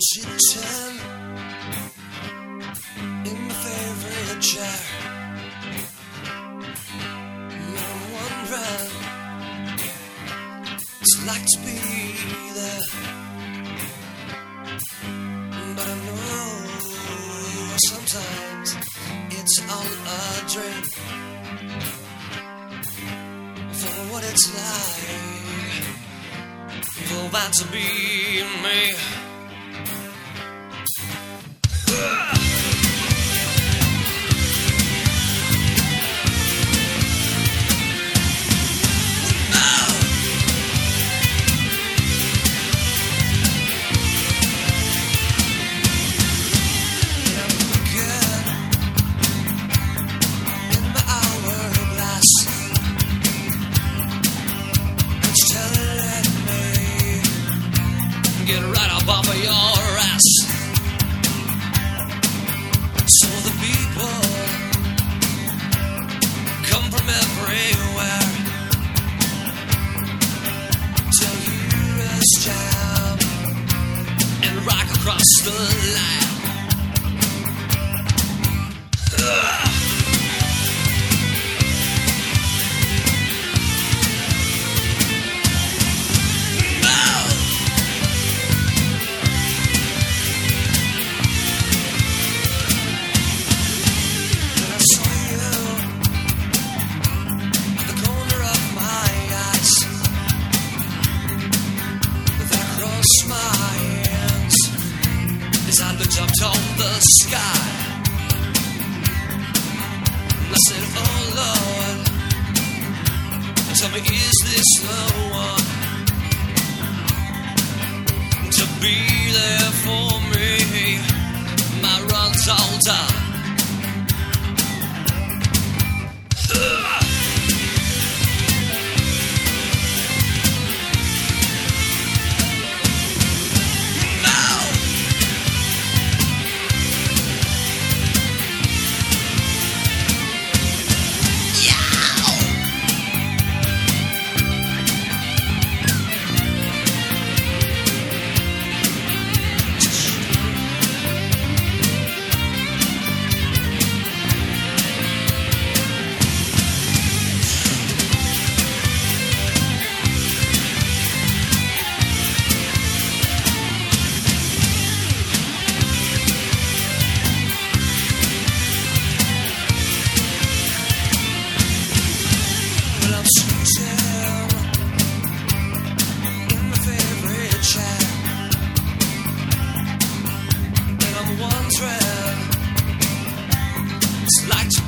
You turn in my favorite chair? No one ran. It's like to be there, but I know sometimes it's all a dream. For what it's like for that to be me. Get right up off of your ass. So the people come from everywhere to hear us jam and rock across the the sky. And I said, Oh Lord, tell me, is this the one to be there for me? My run's all done.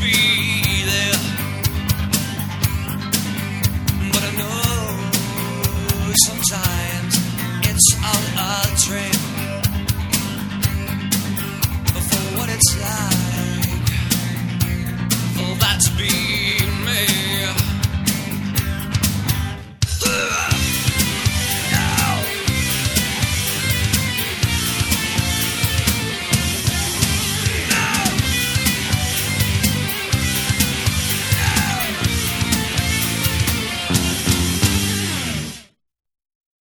be.